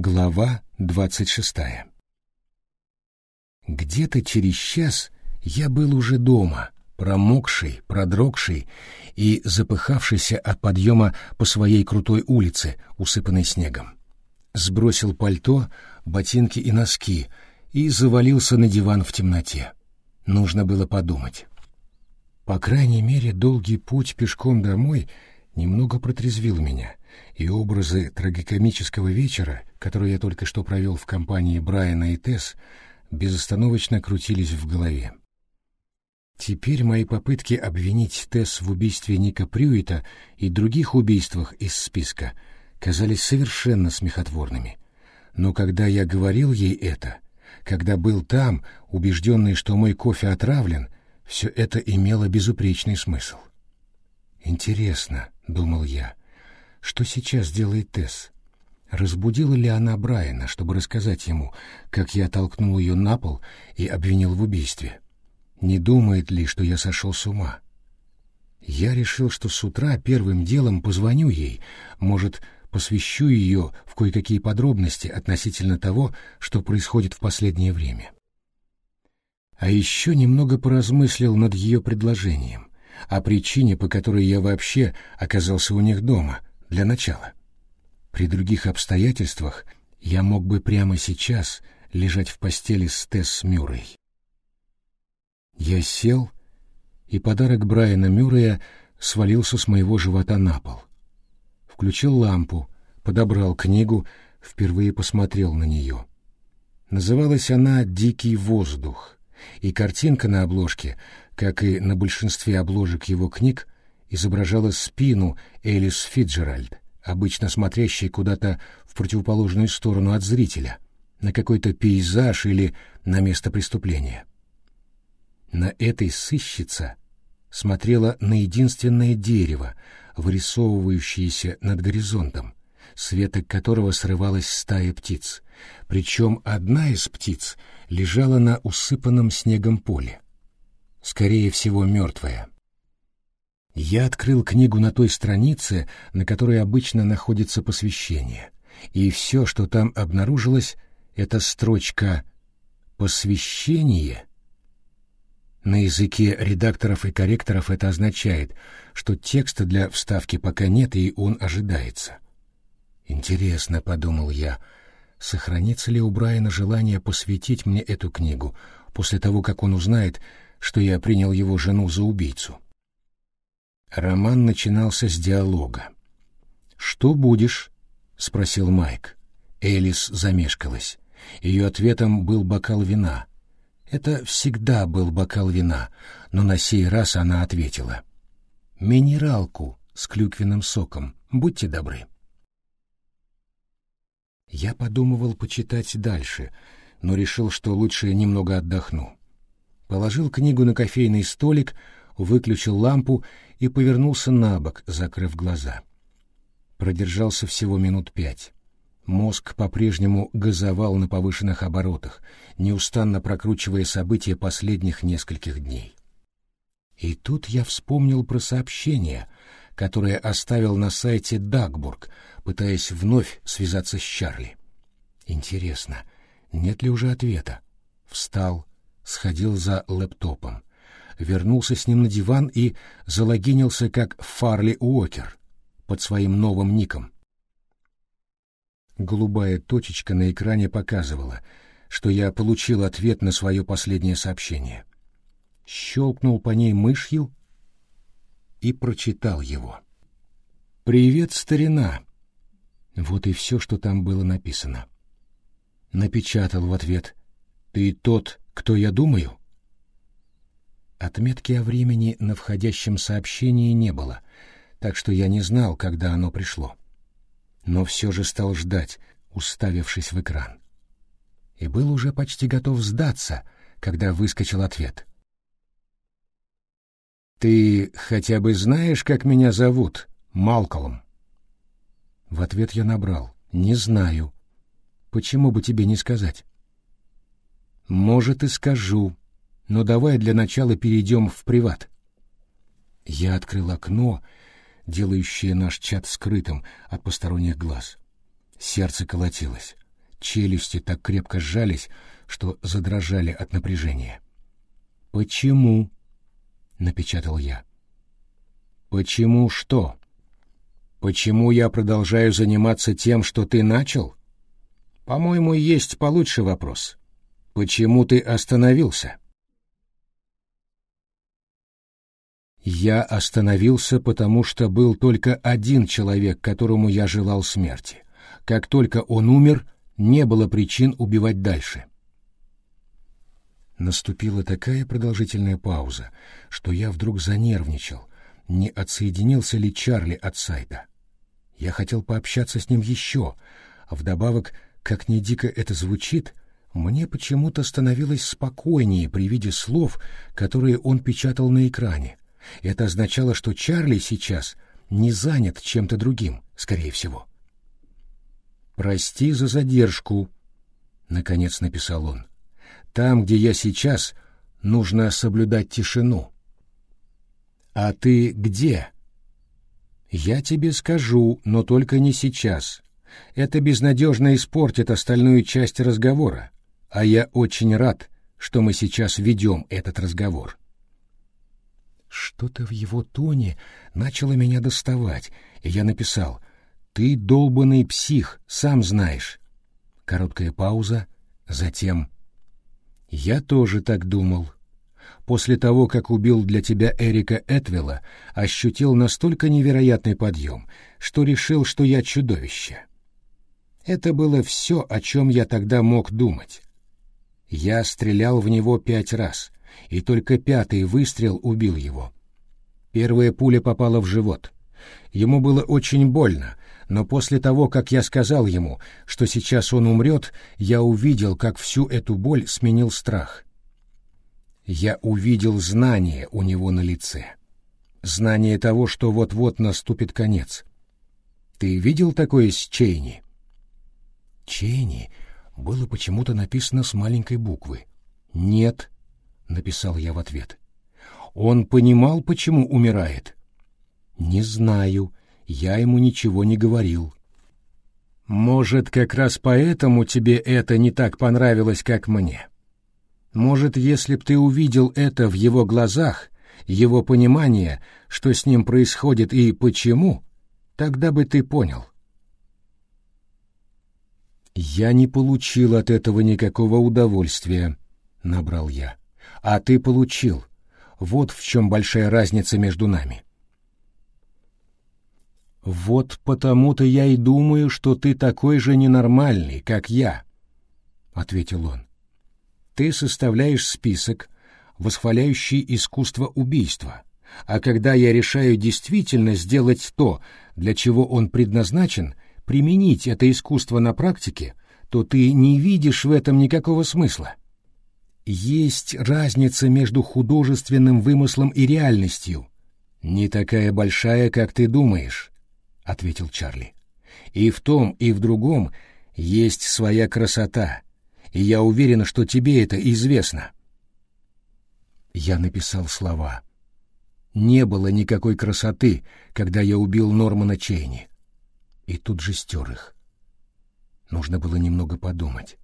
Глава двадцать шестая Где-то через час я был уже дома, промокший, продрогший и запыхавшийся от подъема по своей крутой улице, усыпанной снегом. Сбросил пальто, ботинки и носки и завалился на диван в темноте. Нужно было подумать. По крайней мере, долгий путь пешком домой немного протрезвил меня, и образы трагикомического вечера, который я только что провел в компании Брайана и Тесс, безостановочно крутились в голове. Теперь мои попытки обвинить Тесс в убийстве Ника Прюита и других убийствах из списка казались совершенно смехотворными. Но когда я говорил ей это, когда был там, убежденный, что мой кофе отравлен, все это имело безупречный смысл. «Интересно», — думал я, — «что сейчас делает Тесс? Разбудила ли она Брайана, чтобы рассказать ему, как я толкнул ее на пол и обвинил в убийстве?» Не думает ли, что я сошел с ума? Я решил, что с утра первым делом позвоню ей, может, посвящу ее в кое-какие подробности относительно того, что происходит в последнее время. А еще немного поразмыслил над ее предложением, о причине, по которой я вообще оказался у них дома, для начала. При других обстоятельствах я мог бы прямо сейчас лежать в постели с Тесс Мюррей. Я сел, и подарок Брайана Мюррея свалился с моего живота на пол. Включил лампу, подобрал книгу, впервые посмотрел на нее. Называлась она «Дикий воздух», и картинка на обложке, как и на большинстве обложек его книг, изображала спину Элис Фиджеральд, обычно смотрящей куда-то в противоположную сторону от зрителя, на какой-то пейзаж или на место преступления. На этой сыщица смотрела на единственное дерево, вырисовывающееся над горизонтом, светок которого срывалась стая птиц, причем одна из птиц лежала на усыпанном снегом поле. Скорее всего, мертвая. Я открыл книгу на той странице, на которой обычно находится посвящение, и все, что там обнаружилось, это строчка «Посвящение» На языке редакторов и корректоров это означает, что текста для вставки пока нет и он ожидается. Интересно, подумал я, сохранится ли у Брайана желание посвятить мне эту книгу после того, как он узнает, что я принял его жену за убийцу. Роман начинался с диалога. «Что будешь?» — спросил Майк. Элис замешкалась. Ее ответом был бокал вина — это всегда был бокал вина, но на сей раз она ответила. «Минералку с клюквенным соком, будьте добры». Я подумывал почитать дальше, но решил, что лучше немного отдохну. Положил книгу на кофейный столик, выключил лампу и повернулся на бок, закрыв глаза. Продержался всего минут пять. Мозг по-прежнему газовал на повышенных оборотах, неустанно прокручивая события последних нескольких дней. И тут я вспомнил про сообщение, которое оставил на сайте Дагбург, пытаясь вновь связаться с Чарли. Интересно, нет ли уже ответа? Встал, сходил за лэптопом, вернулся с ним на диван и залогинился как Фарли Уокер под своим новым ником — Голубая точечка на экране показывала, что я получил ответ на свое последнее сообщение. Щелкнул по ней мышью и прочитал его. «Привет, старина!» Вот и все, что там было написано. Напечатал в ответ «Ты тот, кто я думаю?» Отметки о времени на входящем сообщении не было, так что я не знал, когда оно пришло но все же стал ждать, уставившись в экран. И был уже почти готов сдаться, когда выскочил ответ. «Ты хотя бы знаешь, как меня зовут, Малколм?» В ответ я набрал «Не знаю». «Почему бы тебе не сказать?» «Может, и скажу, но давай для начала перейдем в приват». Я открыл окно делающее наш чат скрытым от посторонних глаз. Сердце колотилось. Челюсти так крепко сжались, что задрожали от напряжения. «Почему?» — напечатал я. «Почему что? Почему я продолжаю заниматься тем, что ты начал? По-моему, есть получше вопрос. Почему ты остановился?» Я остановился, потому что был только один человек, которому я желал смерти. Как только он умер, не было причин убивать дальше. Наступила такая продолжительная пауза, что я вдруг занервничал, не отсоединился ли Чарли от сайта. Я хотел пообщаться с ним еще, а вдобавок, как ни дико это звучит, мне почему-то становилось спокойнее при виде слов, которые он печатал на экране. Это означало, что Чарли сейчас не занят чем-то другим, скорее всего. «Прости за задержку», — наконец написал он. Там, где я сейчас, нужно соблюдать тишину. А ты где? Я тебе скажу, но только не сейчас. Это безнадежно испортит остальную часть разговора, а я очень рад, что мы сейчас ведем этот разговор. Что-то в его тоне начало меня доставать, и я написал «Ты долбанный псих, сам знаешь». Короткая пауза, затем я тоже так думал. После того, как убил для тебя Эрика Этвелла, ощутил настолько невероятный подъем, что решил, что я чудовище. Это было все, о чем я тогда мог думать. Я стрелял в него пять раз, и только пятый выстрел убил его. Первая пуля попала в живот. Ему было очень больно, но после того, как я сказал ему, что сейчас он умрет, я увидел, как всю эту боль сменил страх. Я увидел знание у него на лице. Знание того, что вот-вот наступит конец. Ты видел такое с Чейни? Чейни было почему-то написано с маленькой буквы. «Нет», — написал я в ответ. «Он понимал, почему умирает?» «Не знаю», я ему ничего не говорил. Может, как раз поэтому тебе это не так понравилось, как мне. Может, если б ты увидел это в его глазах, его понимание, что с ним происходит и почему, тогда бы ты понял. Я не получил от этого никакого удовольствия, набрал я. А ты получил. Вот в чем большая разница между нами. «Вот потому-то я и думаю, что ты такой же ненормальный, как я», — ответил он. «Ты составляешь список, восхваляющий искусство убийства, а когда я решаю действительно сделать то, для чего он предназначен, применить это искусство на практике, то ты не видишь в этом никакого смысла. Есть разница между художественным вымыслом и реальностью, не такая большая, как ты думаешь» ответил Чарли. И в том, и в другом есть своя красота, и я уверен, что тебе это известно. Я написал слова. Не было никакой красоты, когда я убил Нормана Чейни. И тут же стер их. Нужно было немного подумать.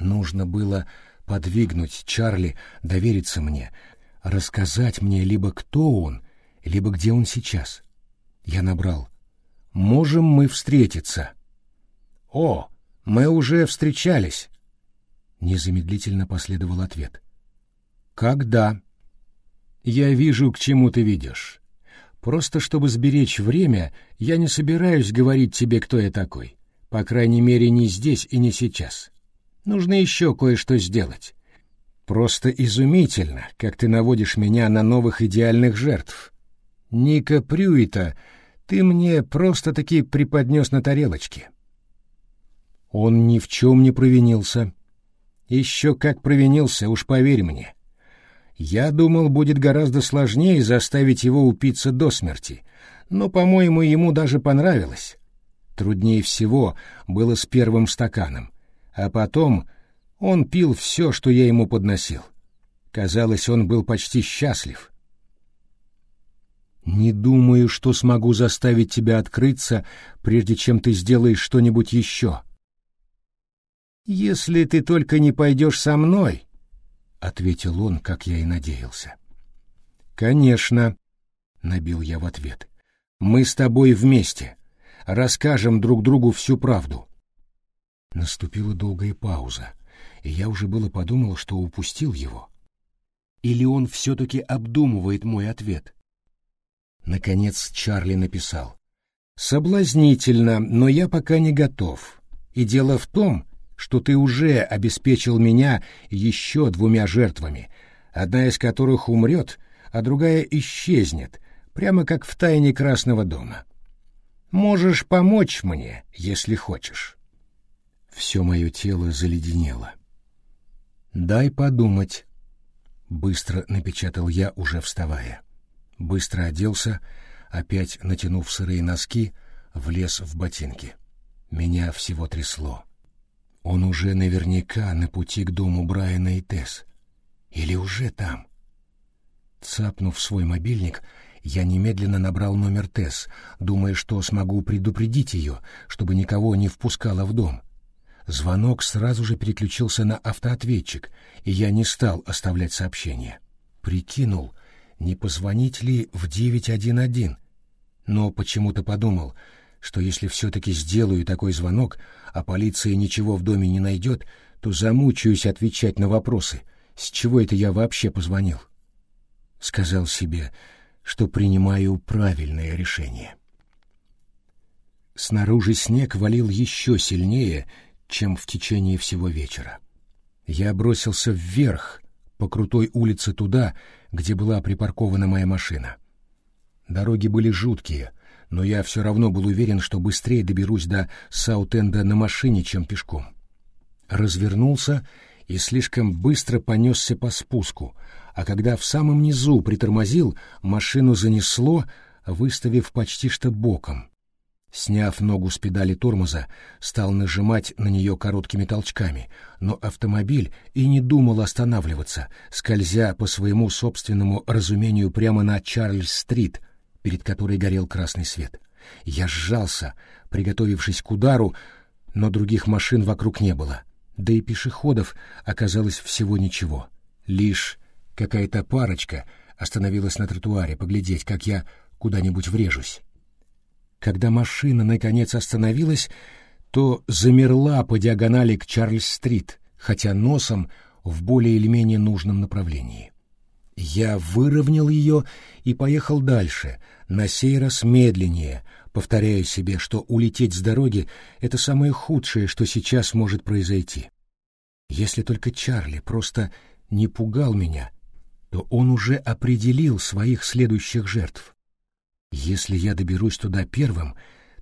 Нужно было подвигнуть Чарли довериться мне, рассказать мне либо кто он, либо где он сейчас. Я набрал можем мы встретиться?» «О, мы уже встречались!» Незамедлительно последовал ответ. «Когда?» «Я вижу, к чему ты видишь. Просто чтобы сберечь время, я не собираюсь говорить тебе, кто я такой. По крайней мере, не здесь и не сейчас. Нужно еще кое-что сделать. Просто изумительно, как ты наводишь меня на новых идеальных жертв. Ника Прюита ты мне просто-таки преподнес на тарелочке. Он ни в чем не провинился. Еще как провинился, уж поверь мне. Я думал, будет гораздо сложнее заставить его упиться до смерти, но, по-моему, ему даже понравилось. Труднее всего было с первым стаканом, а потом он пил все, что я ему подносил. Казалось, он был почти счастлив. Не думаю, что смогу заставить тебя открыться, прежде чем ты сделаешь что-нибудь еще. «Если ты только не пойдешь со мной», — ответил он, как я и надеялся. «Конечно», — набил я в ответ. «Мы с тобой вместе. Расскажем друг другу всю правду». Наступила долгая пауза, и я уже было подумал, что упустил его. Или он все-таки обдумывает мой ответ? Наконец Чарли написал. «Соблазнительно, но я пока не готов. И дело в том, что ты уже обеспечил меня еще двумя жертвами, одна из которых умрет, а другая исчезнет, прямо как в тайне Красного дома. Можешь помочь мне, если хочешь. Все мое тело заледенело. «Дай подумать», — быстро напечатал я, уже вставая. Быстро оделся, опять натянув сырые носки, влез в ботинки. Меня всего трясло. Он уже наверняка на пути к дому Брайана и Тесс. Или уже там. Цапнув свой мобильник, я немедленно набрал номер Тесс, думая, что смогу предупредить ее, чтобы никого не впускала в дом. Звонок сразу же переключился на автоответчик, и я не стал оставлять сообщение. Прикинул, не позвонить ли в 911, но почему-то подумал — что если все-таки сделаю такой звонок, а полиция ничего в доме не найдет, то замучаюсь отвечать на вопросы, с чего это я вообще позвонил. Сказал себе, что принимаю правильное решение. Снаружи снег валил еще сильнее, чем в течение всего вечера. Я бросился вверх, по крутой улице туда, где была припаркована моя машина. Дороги были жуткие — но я все равно был уверен, что быстрее доберусь до Саутенда на машине, чем пешком. Развернулся и слишком быстро понесся по спуску, а когда в самом низу притормозил, машину занесло, выставив почти что боком. Сняв ногу с педали тормоза, стал нажимать на нее короткими толчками, но автомобиль и не думал останавливаться, скользя по своему собственному разумению прямо на Чарльз-стрит — перед которой горел красный свет. Я сжался, приготовившись к удару, но других машин вокруг не было, да и пешеходов оказалось всего ничего. Лишь какая-то парочка остановилась на тротуаре поглядеть, как я куда-нибудь врежусь. Когда машина наконец остановилась, то замерла по диагонали к Чарльз-стрит, хотя носом в более или менее нужном направлении. Я выровнял ее и поехал дальше, на сей раз медленнее, повторяя себе, что улететь с дороги — это самое худшее, что сейчас может произойти. Если только Чарли просто не пугал меня, то он уже определил своих следующих жертв. Если я доберусь туда первым,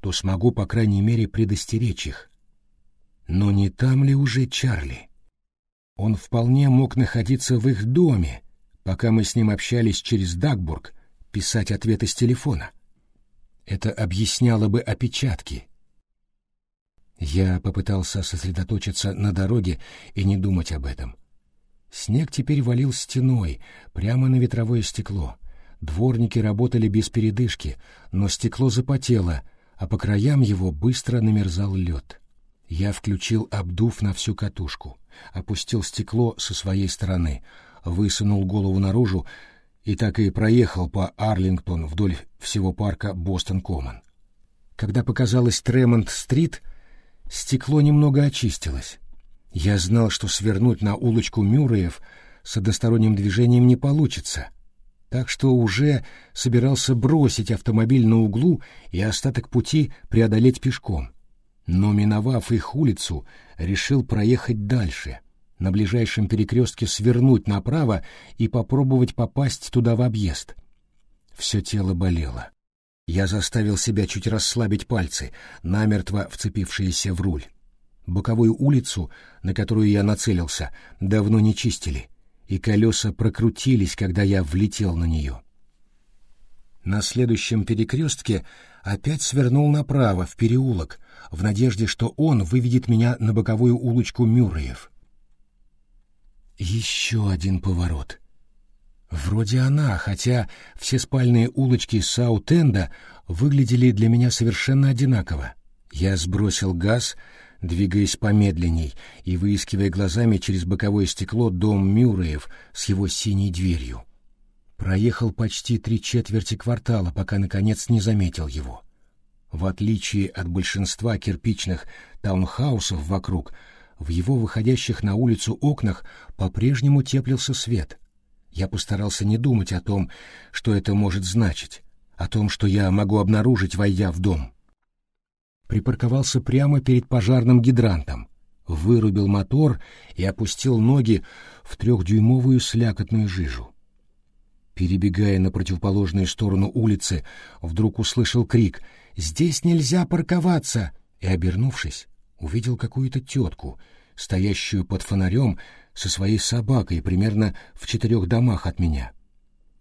то смогу, по крайней мере, предостеречь их. Но не там ли уже Чарли? Он вполне мог находиться в их доме, пока мы с ним общались через Дагбург, писать ответы с телефона. Это объясняло бы опечатки. Я попытался сосредоточиться на дороге и не думать об этом. Снег теперь валил стеной, прямо на ветровое стекло. Дворники работали без передышки, но стекло запотело, а по краям его быстро намерзал лед. Я включил обдув на всю катушку, опустил стекло со своей стороны — высунул голову наружу и так и проехал по Арлингтон вдоль всего парка Бостон-Коммон. Когда показалась Тремонт-стрит, стекло немного очистилось. Я знал, что свернуть на улочку Мюрреев с односторонним движением не получится, так что уже собирался бросить автомобиль на углу и остаток пути преодолеть пешком. Но, миновав их улицу, решил проехать дальше — на ближайшем перекрестке свернуть направо и попробовать попасть туда в объезд. Все тело болело. Я заставил себя чуть расслабить пальцы, намертво вцепившиеся в руль. Боковую улицу, на которую я нацелился, давно не чистили, и колеса прокрутились, когда я влетел на нее. На следующем перекрестке опять свернул направо, в переулок, в надежде, что он выведет меня на боковую улочку Мюрреев. Еще один поворот. Вроде она, хотя все спальные улочки Саут-Энда выглядели для меня совершенно одинаково. Я сбросил газ, двигаясь помедленней и выискивая глазами через боковое стекло дом Мюрреев с его синей дверью. Проехал почти три четверти квартала, пока, наконец, не заметил его. В отличие от большинства кирпичных таунхаусов вокруг, в его выходящих на улицу окнах по-прежнему теплился свет. Я постарался не думать о том, что это может значить, о том, что я могу обнаружить, войдя в дом. Припарковался прямо перед пожарным гидрантом, вырубил мотор и опустил ноги в трехдюймовую слякотную жижу. Перебегая на противоположную сторону улицы, вдруг услышал крик «Здесь нельзя парковаться!» и, обернувшись, увидел какую-то тетку, стоящую под фонарем со своей собакой примерно в четырех домах от меня.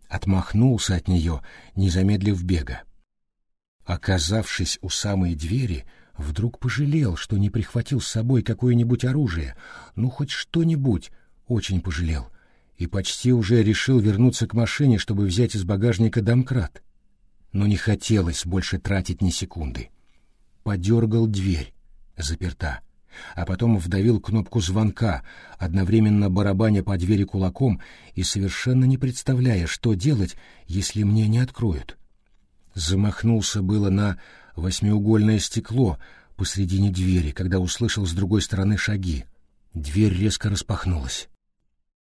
Отмахнулся от нее, не замедлив бега. Оказавшись у самой двери, вдруг пожалел, что не прихватил с собой какое-нибудь оружие, ну хоть что-нибудь, очень пожалел, и почти уже решил вернуться к машине, чтобы взять из багажника домкрат. Но не хотелось больше тратить ни секунды. Подергал дверь, заперта а потом вдавил кнопку звонка, одновременно барабаня по двери кулаком и совершенно не представляя, что делать, если мне не откроют. Замахнулся было на восьмиугольное стекло посредине двери, когда услышал с другой стороны шаги. Дверь резко распахнулась.